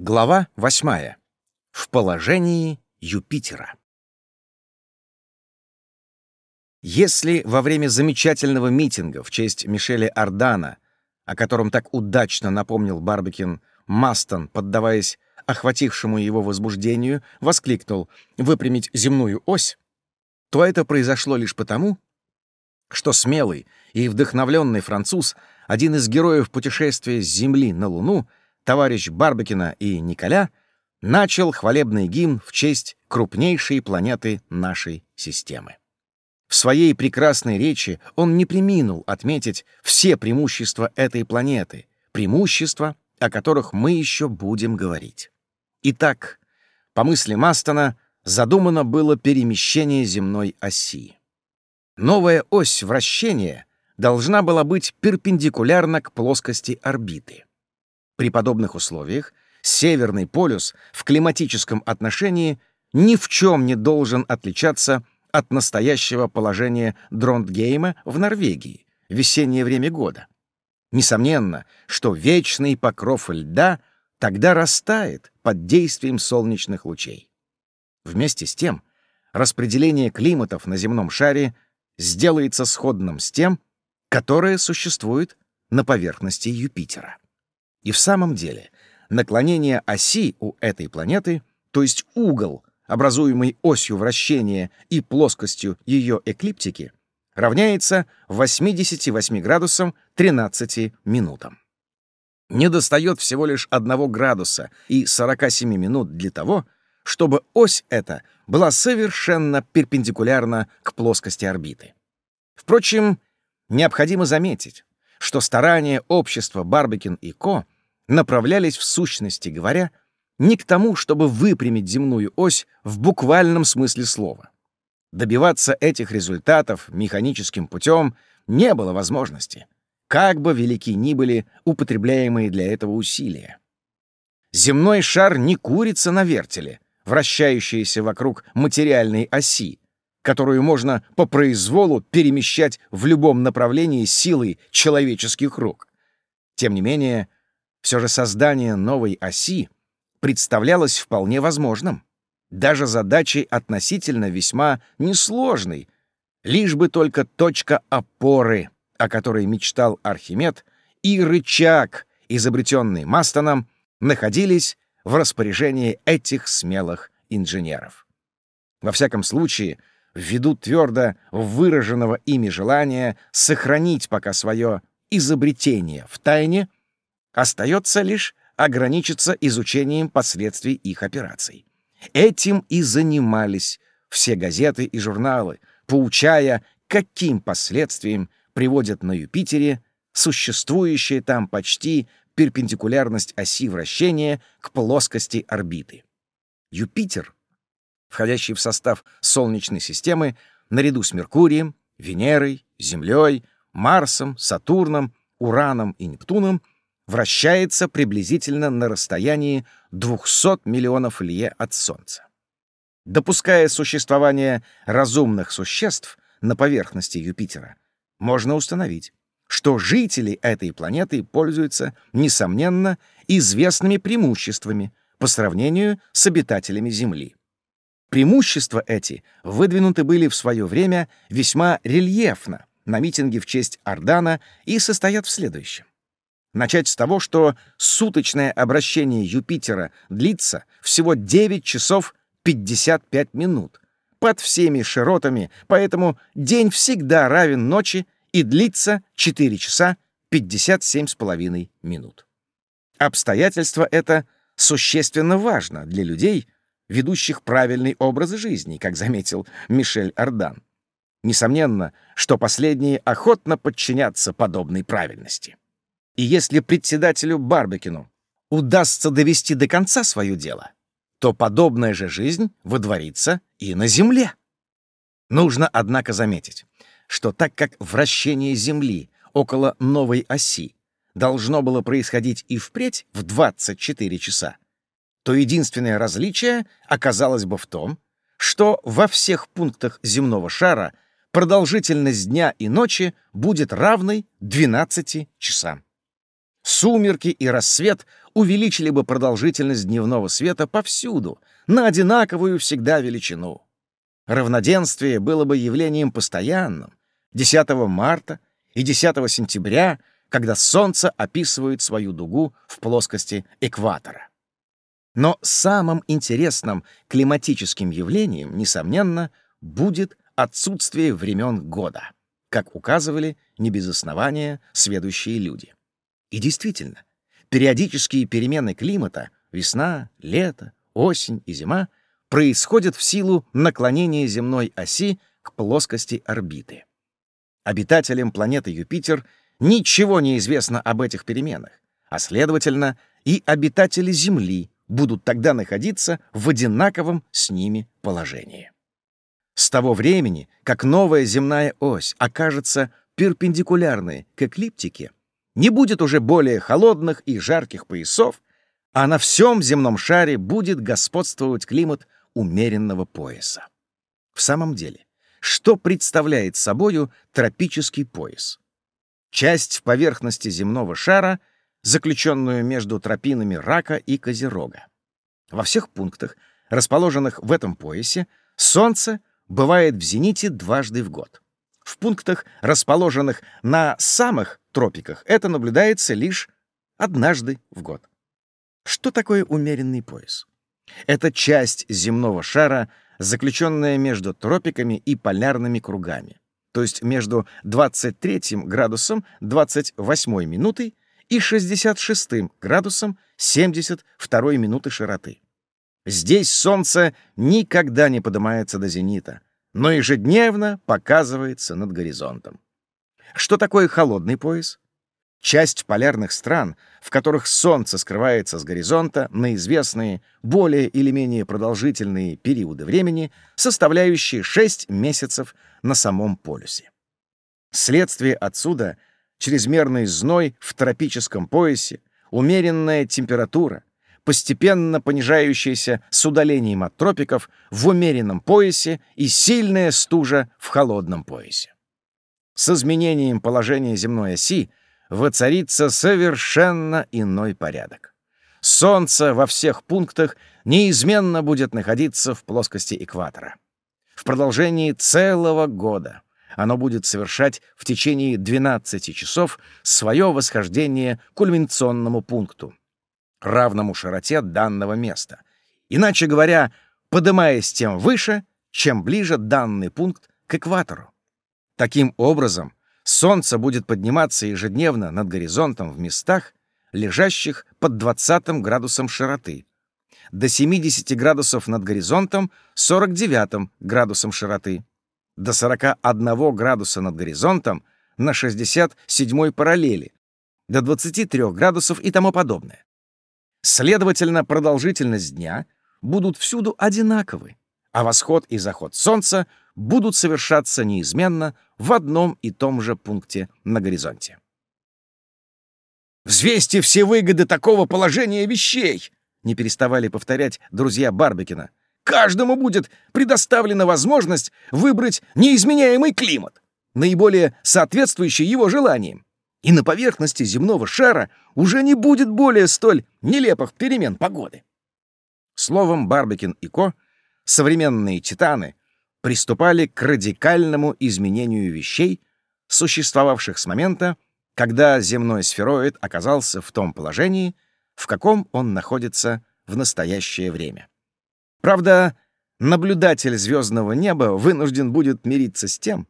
Глава 8. В положении Юпитера. Если во время замечательного митинга в честь Мишеля Ардана, о котором так удачно напомнил Барбекин, Мастон, поддаваясь охватившему его возбуждению, воскликнул «выпрямить земную ось», то это произошло лишь потому, что смелый и вдохновленный француз, один из героев путешествия с Земли на Луну, товарищ Барбекина и Николя, начал хвалебный гимн в честь крупнейшей планеты нашей системы. В своей прекрасной речи он не приминул отметить все преимущества этой планеты, преимущества, о которых мы еще будем говорить. Итак, по мысли Мастона, задумано было перемещение земной оси. Новая ось вращения должна была быть перпендикулярна к плоскости орбиты. При подобных условиях Северный полюс в климатическом отношении ни в чем не должен отличаться от настоящего положения Дрондгейма в Норвегии весеннее время года. Несомненно, что вечный покров льда тогда растает под действием солнечных лучей. Вместе с тем, распределение климатов на земном шаре сделается сходным с тем, которое существует на поверхности Юпитера. И в самом деле наклонение оси у этой планеты, то есть угол, образуемый осью вращения и плоскостью ее эклиптики, равняется 88 градусам 13 минутам. Недостает всего лишь 1 градуса и 47 минут для того, чтобы ось эта была совершенно перпендикулярна к плоскости орбиты. Впрочем, необходимо заметить, что старания общества Барбекин и Ко направлялись в сущности говоря не к тому, чтобы выпрямить земную ось в буквальном смысле слова. Добиваться этих результатов механическим путем не было возможности, как бы велики ни были употребляемые для этого усилия. Земной шар не курица на вертеле, вращающаяся вокруг материальной оси, которую можно по произволу перемещать в любом направлении силой человеческих рук. Тем не менее, все же создание новой оси представлялось вполне возможным, даже задачей относительно весьма несложной, лишь бы только точка опоры, о которой мечтал Архимед, и рычаг, изобретенный Мастоном, находились в распоряжении этих смелых инженеров. Во всяком случае, ввиду твердо выраженного ими желания сохранить пока свое изобретение в тайне, остается лишь ограничиться изучением последствий их операций. Этим и занимались все газеты и журналы, поучая, каким последствиям приводят на Юпитере существующая там почти перпендикулярность оси вращения к плоскости орбиты. Юпитер, входящий в состав Солнечной системы, наряду с Меркурием, Венерой, Землей, Марсом, Сатурном, Ураном и Нептуном — вращается приблизительно на расстоянии 200 миллионов лье от Солнца. Допуская существование разумных существ на поверхности Юпитера, можно установить, что жители этой планеты пользуются, несомненно, известными преимуществами по сравнению с обитателями Земли. Преимущества эти выдвинуты были в свое время весьма рельефно на митинге в честь Ордана и состоят в следующем. Начать с того, что суточное обращение Юпитера длится всего 9 часов 55 минут под всеми широтами, поэтому день всегда равен ночи и длится 4 часа 57 с половиной минут. Обстоятельство это существенно важно для людей, ведущих правильный образ жизни, как заметил Мишель Ардан. Несомненно, что последние охотно подчинятся подобной правильности. И если председателю Барбекину удастся довести до конца свое дело, то подобная же жизнь водворится и на Земле. Нужно, однако, заметить, что так как вращение Земли около новой оси должно было происходить и впредь в 24 часа, то единственное различие оказалось бы в том, что во всех пунктах земного шара продолжительность дня и ночи будет равной 12 часам. Сумерки и рассвет увеличили бы продолжительность дневного света повсюду, на одинаковую всегда величину. Равноденствие было бы явлением постоянным 10 марта и 10 сентября, когда Солнце описывает свою дугу в плоскости экватора. Но самым интересным климатическим явлением, несомненно, будет отсутствие времен года, как указывали не без основания сведущие люди. И действительно, периодические перемены климата — весна, лето, осень и зима — происходят в силу наклонения земной оси к плоскости орбиты. Обитателям планеты Юпитер ничего не известно об этих переменах, а, следовательно, и обитатели Земли будут тогда находиться в одинаковом с ними положении. С того времени, как новая земная ось окажется перпендикулярной к эклиптике, не будет уже более холодных и жарких поясов, а на всем земном шаре будет господствовать климат умеренного пояса. В самом деле, что представляет собою тропический пояс? Часть поверхности земного шара, заключенную между тропинами рака и козерога. Во всех пунктах, расположенных в этом поясе, Солнце бывает в зените дважды в год. В пунктах, расположенных на самых тропиках, это наблюдается лишь однажды в год. Что такое умеренный пояс? Это часть земного шара, заключенная между тропиками и полярными кругами, то есть между 23 градусом 28 минутой и 66 градусом 72 минуты широты. Здесь солнце никогда не поднимается до зенита, но ежедневно показывается над горизонтом. Что такое холодный пояс? Часть полярных стран, в которых солнце скрывается с горизонта на известные, более или менее продолжительные периоды времени, составляющие 6 месяцев на самом полюсе. Следствие отсюда — чрезмерный зной в тропическом поясе, умеренная температура, постепенно понижающаяся с удалением от тропиков в умеренном поясе и сильная стужа в холодном поясе. С изменением положения земной оси воцарится совершенно иной порядок. Солнце во всех пунктах неизменно будет находиться в плоскости экватора. В продолжении целого года оно будет совершать в течение 12 часов свое восхождение к кульминационному пункту, равному широте данного места. Иначе говоря, подымаясь тем выше, чем ближе данный пункт к экватору. Таким образом, Солнце будет подниматься ежедневно над горизонтом в местах, лежащих под 20 градусом широты, до 70 градусов над горизонтом 49 градусом широты, до 41 градуса над горизонтом на 67 параллели, до 23 градусов и тому подобное. Следовательно, продолжительность дня будут всюду одинаковы, а восход и заход Солнца будут совершаться неизменно в одном и том же пункте на горизонте. «Взвесьте все выгоды такого положения вещей!» не переставали повторять друзья Барбекина. «Каждому будет предоставлена возможность выбрать неизменяемый климат, наиболее соответствующий его желаниям и на поверхности земного шара уже не будет более столь нелепых перемен погоды. Словом, Барбекин и Ко, современные титаны, приступали к радикальному изменению вещей, существовавших с момента, когда земной сфероид оказался в том положении, в каком он находится в настоящее время. Правда, наблюдатель звездного неба вынужден будет мириться с тем,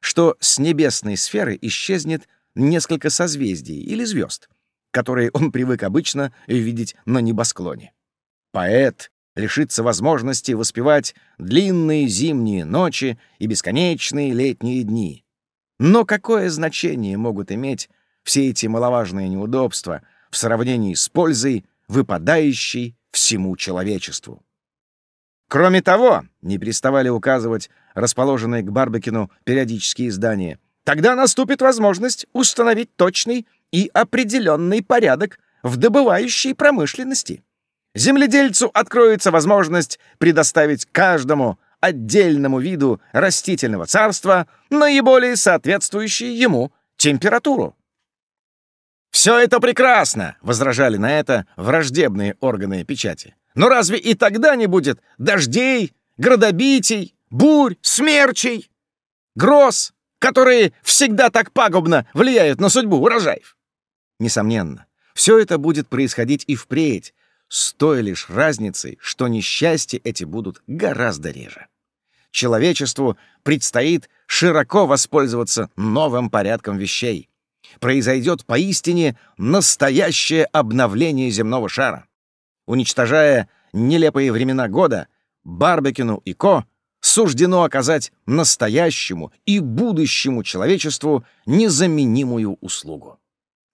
что с небесной сферы исчезнет несколько созвездий или звезд, которые он привык обычно видеть на небосклоне. Поэт лишится возможности воспевать длинные зимние ночи и бесконечные летние дни. Но какое значение могут иметь все эти маловажные неудобства в сравнении с пользой, выпадающей всему человечеству? Кроме того, не переставали указывать расположенные к Барбекину периодические издания — Тогда наступит возможность установить точный и определенный порядок в добывающей промышленности. Земледельцу откроется возможность предоставить каждому отдельному виду растительного царства наиболее соответствующую ему температуру. Все «Все это прекрасно!» — возражали на это враждебные органы печати. «Но разве и тогда не будет дождей, градобитий, бурь, смерчей, гроз, которые всегда так пагубно влияют на судьбу урожаев?» Несомненно, все это будет происходить и впредь, с той лишь разницей, что несчастья эти будут гораздо реже. Человечеству предстоит широко воспользоваться новым порядком вещей. Произойдет поистине настоящее обновление земного шара. Уничтожая нелепые времена года, Барбекину и Ко суждено оказать настоящему и будущему человечеству незаменимую услугу.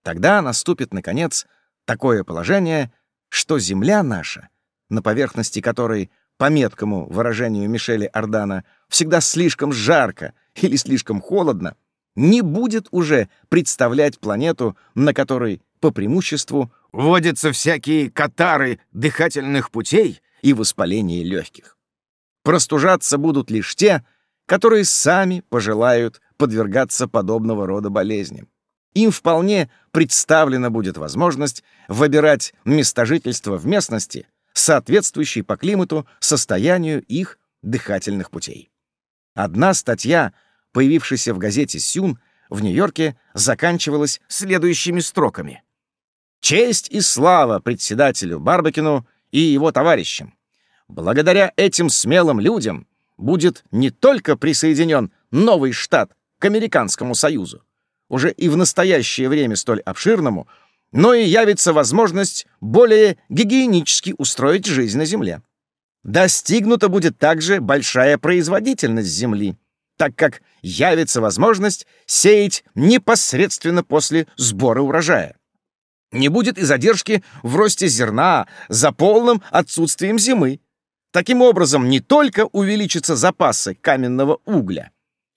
Тогда наступит, наконец, такое положение, что земля наша, на поверхности которой, по меткому выражению Мишеля Ордана, всегда слишком жарко или слишком холодно, не будет уже представлять планету, на которой, по преимуществу, вводятся всякие катары дыхательных путей и воспаление легких. Простужаться будут лишь те, которые сами пожелают подвергаться подобного рода болезням. Им вполне представлена будет возможность выбирать место жительства в местности, соответствующей по климату состоянию их дыхательных путей. Одна статья, появившаяся в газете «Сюн» в Нью-Йорке, заканчивалась следующими строками. «Честь и слава председателю Барбекину и его товарищам! Благодаря этим смелым людям будет не только присоединен новый штат к Американскому Союзу, уже и в настоящее время столь обширному, но и явится возможность более гигиенически устроить жизнь на Земле. Достигнута будет также большая производительность Земли, так как явится возможность сеять непосредственно после сбора урожая. Не будет и задержки в росте зерна за полным отсутствием зимы. Таким образом, не только увеличатся запасы каменного угля,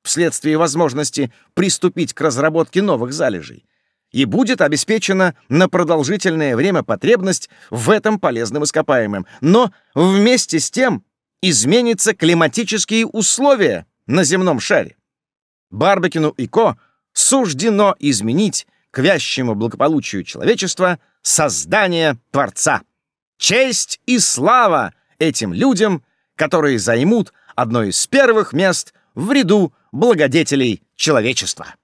вследствие возможности приступить к разработке новых залежей, и будет обеспечена на продолжительное время потребность в этом полезном ископаемом. Но вместе с тем изменятся климатические условия на земном шаре. Барбекину и Ко суждено изменить к вящему благополучию человечества создание Творца. Честь и слава этим людям, которые займут одно из первых мест в ряду благодетелей человечества.